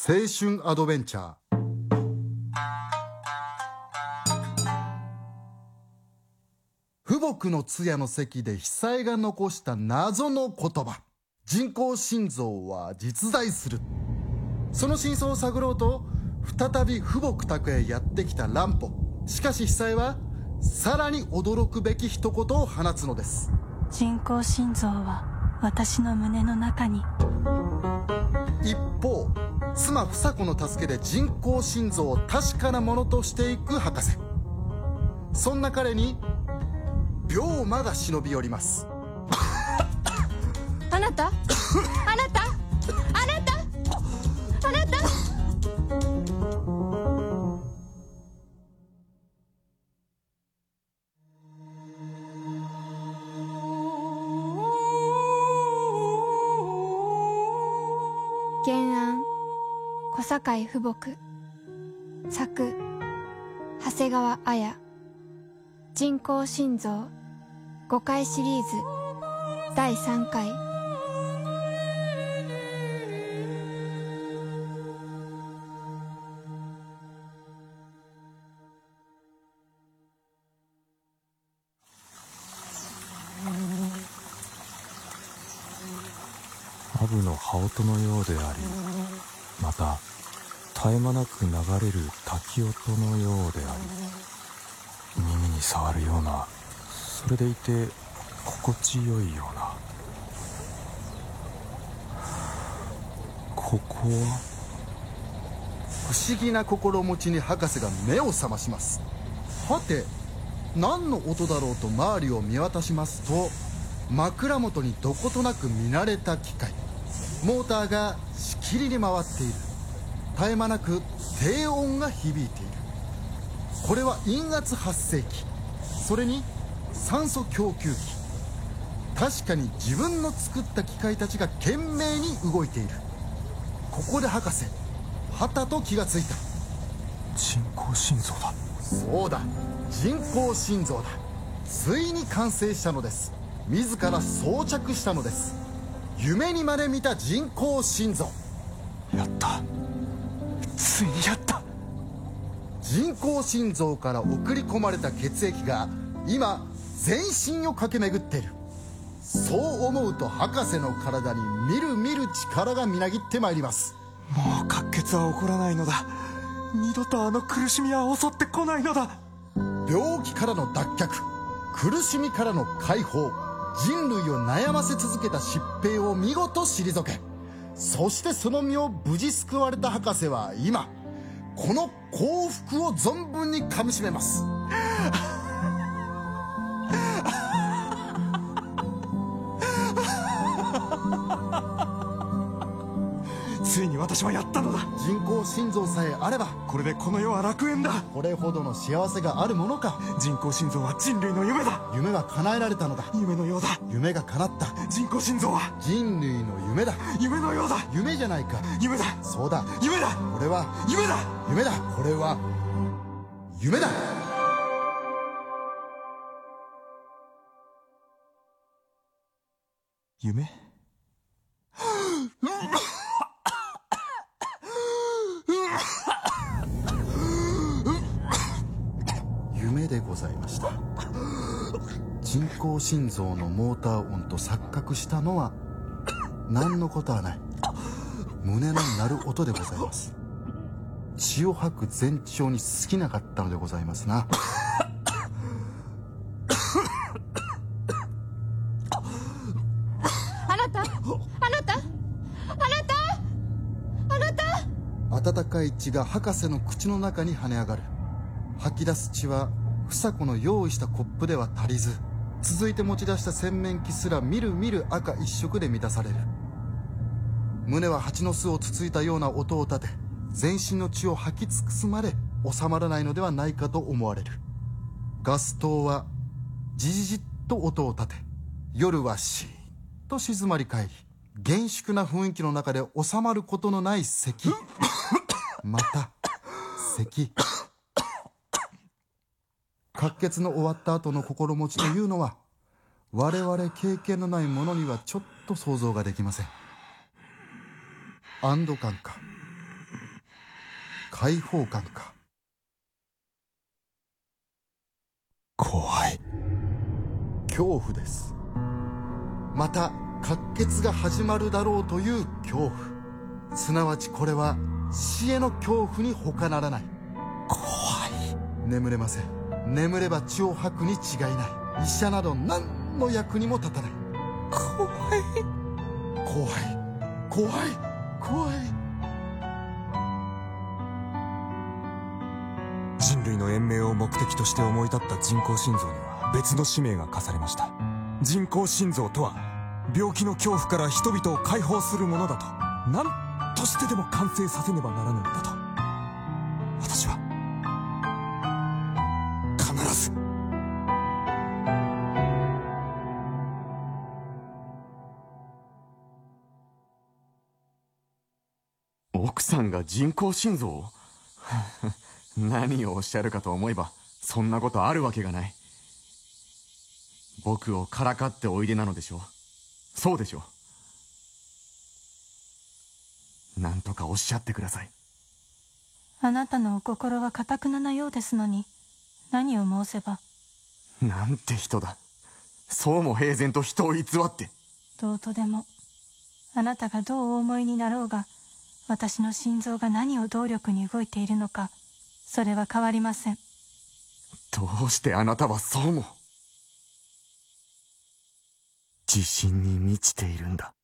青春アドベンチャー。父母の通夜の席で久江が残した謎の言葉。人工心臓は実在する。その真相を探ろうと再び父母宅へやってきた乱歩。しかし久江はさらに驚くべき一言を放つのです。人工心臓は私の胸の中に。一方妻房子の助けで人工心臓を確かなものとしていく博士。そんな彼に病魔が忍び寄ります。あなた？あなた？小堺父母作長谷川綾。人工心臓5回シリーズ第3回。アブの羽音のようでありまた絶え間なく流れる滝音のようであり耳に触るようなそれでいて心地よいような。ここは？不思議な心持ちに博士が目を覚まします。はて何の音だろうと周りを見渡しますと枕元にどことなく見慣れた機械。モーターがしきりに回っている。絶え間なく低音が響いている。これは陰圧発生器。それに酸素供給器。確かに自分の作った機械たちが懸命に動いている。ここで博士はたと気がついた。人工心臓だ。そうだ。人工心臓だ。ついに完成したのです。自ら装着したのです。夢にまで見た人工心臓。やったついにやった。人工心臓から送り込まれた血液が今全身を駆け巡っている。そう思うと博士の体にみるみる力がみなぎってまいります。もう滑血は起こらないのだ。二度とあの苦しみは襲ってこないのだ。病気からの脱却苦しみからの解放人類を悩ませ続けた疾病を見事退けそしてその身を無事救われた博士は今この幸福を存分にかみしめます。ついに私はやったのだ。人工心臓さえあればこれでこの世は楽園だ。これほどの幸せがあるものか。人工心臓は人類の夢だ。夢が叶えられたのだ。夢のようだ。夢が叶った。人工心臓は人類の夢だ。夢のようだ。夢じゃないか。夢だ。そうだ。夢だ。これは夢だ。夢だ。これは夢だ。夢？ざいました。人工心臓のモーター音と錯覚したのは何のことはない。胸の鳴る音でございます。血を吐く前兆に過ぎなかったのでございますな。あなたあなたあなたあなた。温かい血が博士の口の中に跳ね上がる。吐き出す血は房子の用意したコップでは足りず続いて持ち出した洗面器すらみるみる赤一色で満たされる。胸は蜂の巣をつついたような音を立て全身の血を吐き尽くすまで収まらないのではないかと思われる。ガス灯はじじじっと音を立て夜はシーンと静まり返り厳粛な雰囲気の中で収まることのない咳。また咳。滑血の終わった後の心持ちというのは我々経験のないものにはちょっと想像ができません。安堵感か解放感か。怖い。恐怖です。また滑血が始まるだろうという恐怖。すなわちこれは死への恐怖に他ならない。怖い。眠れません眠れば血を吐くに違いない。医者など何の役にも立たない。怖い。怖い。怖い。怖い。人類の延命を目的として思い立った人工心臓には別の使命が課されました。人工心臓とは病気の恐怖から人々を解放するものだと。何としてでも完成させねばならぬのだと。人工心臓？何をおっしゃるかと思えばそんなことあるわけがない。僕をからかっておいでなのでしょう。そうでしょう。なんとかおっしゃってください。あなたのお心は堅くななようですのに何を申せば？なんて人だ。そうも平然と人を偽って。どうとでもあなたがどうお思いになろうが私の心臓が何を動力に動いているのかそれは変わりません。どうしてあなたはそうも。自信に満ちているんだ。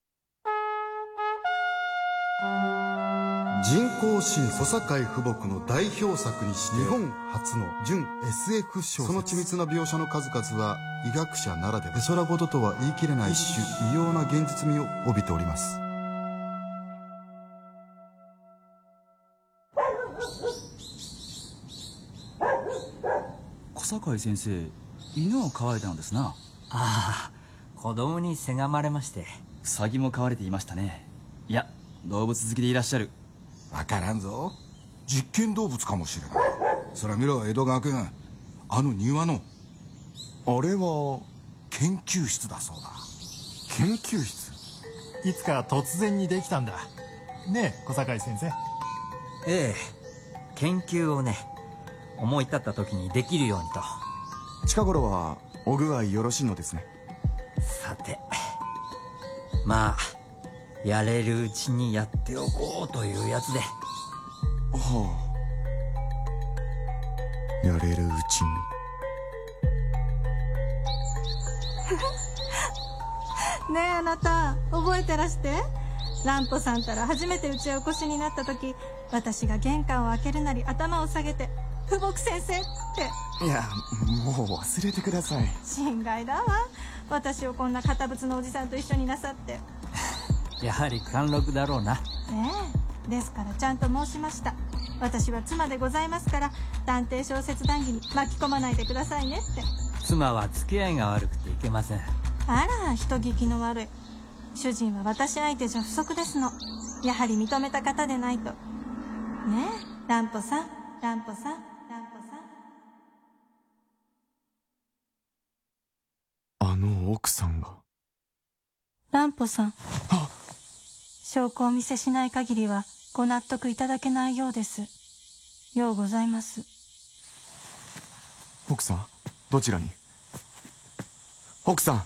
人工心小堺父母の代表作にして日本初の純 SF 小説。その緻密な描写の数々は医学者ならでは。絵空事とは言い切れない一種異様な現実味を帯びております小堺先生犬を飼われたのですな。ああ子供にせがまれまして。ウサギも飼われていましたね。いや動物好きでいらっしゃる。わからんぞ。実験動物かもしれない。そら見ろ江戸川君。あの庭の。あれは研究室だそうだ。研究室？いつか突然にできたんだねえ小堺先生ええ研究をね思い立った時にできるようにと。近頃はお具合よろしいのですね。さてまあやれるうちにやっておこうというやつで。はあ。やれるうちに。ねえあなた覚えてらして。蘭歩さんたら初めてうちへお越しになった時私が玄関を開けるなり頭を下げて「富木先生」って。いやもう忘れてください。心外だわ。私をこんな堅物のおじさんと一緒になさって。やはり貫禄だろうな。ねえ。ですからちゃんと申しました。私は妻でございますから探偵小説談義に巻き込まないでくださいねって。妻は付き合いが悪くていけません。あら人聞きの悪い。主人は私相手じゃ不足ですの。やはり認めた方でないと。ねえ。蘭歩さん蘭歩さん奥さんが。蘭歩さん。証拠をお見せしない限りはご納得いただけないようです。ようございます。奥さんどちらに？奥さん。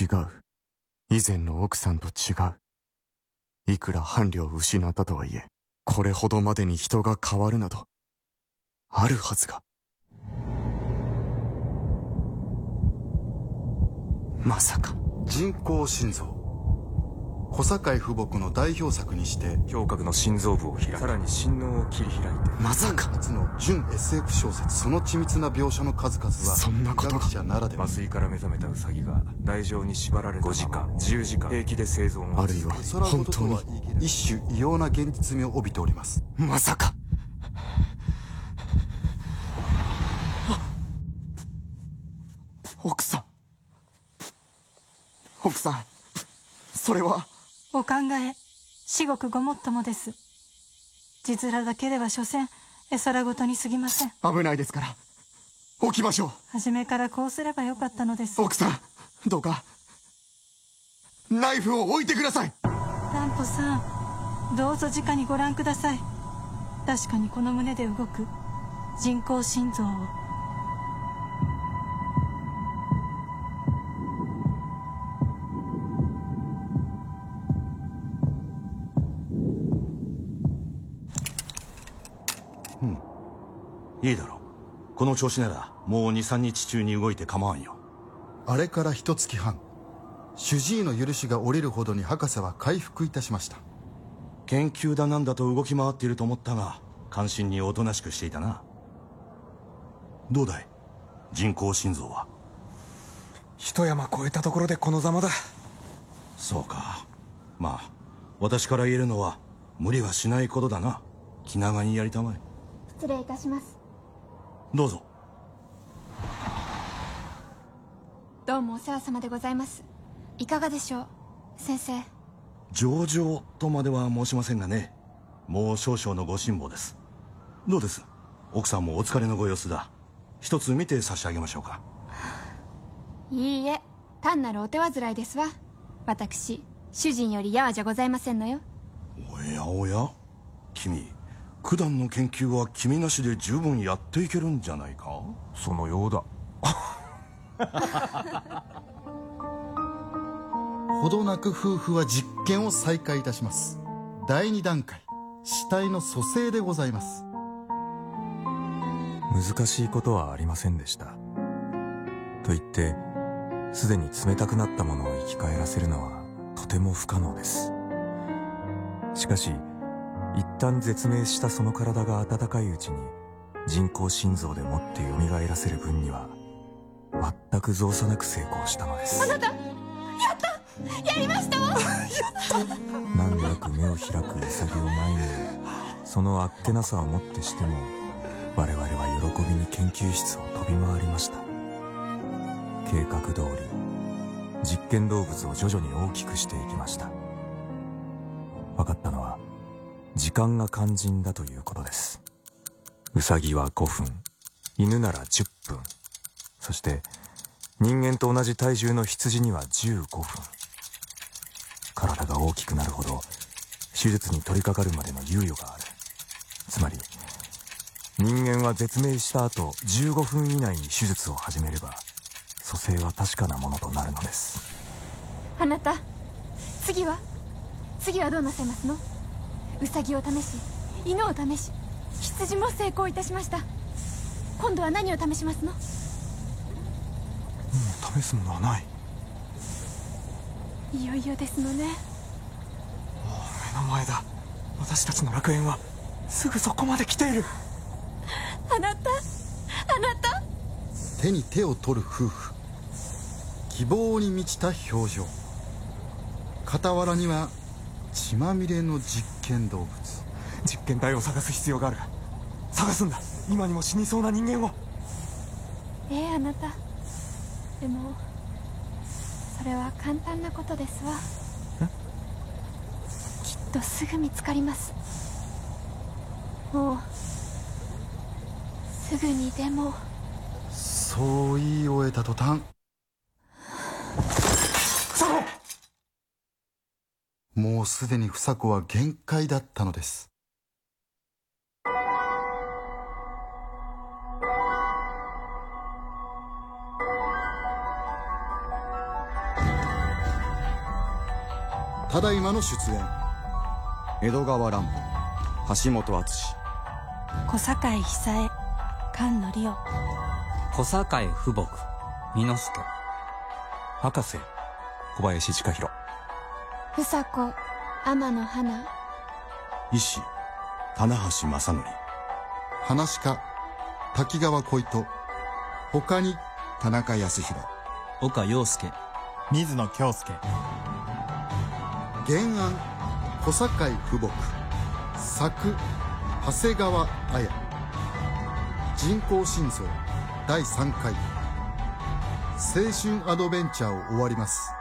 違う。以前の奥さんと違う。いくら伴侶を失ったとはいえこれほどまでに人が変わるなどあるはずが。まさか。人工心臓。小堺父母の代表作にして胸郭の心臓部を開きさらに心脳を切り開いて。まさか。初の純 SF 小説その緻密な描写の数々はそんなこと。学者ならでは麻酔から目覚めたウサギが台上に縛られた5時間。10時間。平気で生存をあるいは空本当に。一種異様な現実味を帯びております。まさか。奥さん。奥さん。それはお考え至極ごもっともです。字面だけでは所詮絵空ごとに過ぎません。危ないですから。起きましょ初めからこうすればよかったのです。う奥さんどうかナイフを置いてください。乱歩さんどうぞ直にご覧ください。確かにこの胸で動く人工心臓をいいだろう。この調子ならもう23日中に動いて構わんよ。あれから一月半主治医の許しが下りるほどに博士は回復いたしました。研究だなんだと動き回っていると思ったが関心におとなしくしていたな。どうだい？人工心臓は？一山越えたところでこのざまだ。そうか。まあ私から言えるのは無理はしないことだな。気長にやりたまえ。失礼いたしますどうぞ。どうもお世話様でございます。いかがでしょう？先生。上々とまでは申しませんがね。もう少々のご辛抱です。どうです？奥さんもお疲れのご様子だ。一つ見て差し上げましょうか。いいえ。単なるお手煩いですわ。私主人よりやわじゃございませんのよ。おやおや？君九段の研究は君なしで十分やっていけるんじゃないか？そのようだ。ほどなく夫婦は実験を再開いたします。第2段階死体の蘇生でございます。難しいことはありませんでした。と言ってすでに冷たくなったものを生き返らせるのはとても不可能です。しかし一旦絶命したその体が温かいうちに人工心臓でもって蘇らせる分には全く造作なく成功したのです。あなたやったやりましたわ難なく目を開く潔を前にそのあっけなさをもってしても我々は喜びに研究室を飛び回りました計画通り実験動物を徐々に大きくしていきました分かったのは時間が肝心だということです。ウサギは5分犬なら10分。そして人間と同じ体重の羊には15分。体が大きくなるほど手術に取り掛かるまでの猶予がある。つまり人間は絶命した後15分以内に手術を始めれば蘇生は確かなものとなるのです。あなた次は次はどうなさいますの？ウサギを試し犬を試し羊も成功いたしました。今度は何を試しますの？もう試すものはない。いよいよですのね。目の前だ。私たちの楽園はすぐそこまで来ている。あなたあなた。手に手を取る夫婦。希望に満ちた表情。傍らには血まみれの実験動物実験体を探す必要がある。探すんだ。今にも死にそうな人間を。ええあなた。でもそれは簡単なことですわ。きっとすぐ見つかります。もうすぐにでも。そう言い終えた途端もうすでに房子は限界だったのです。ただいまの出演。江戸川乱歩。橋本敦小堺久江菅野里夫。小堺富木美之助博士。小林親弘房子天野花医師棚橋正則話し家滝川小糸他に田中康弘岡洋介水野京介原案小堺富木作長谷川綾人工心臓第3回青春アドベンチャーを終わります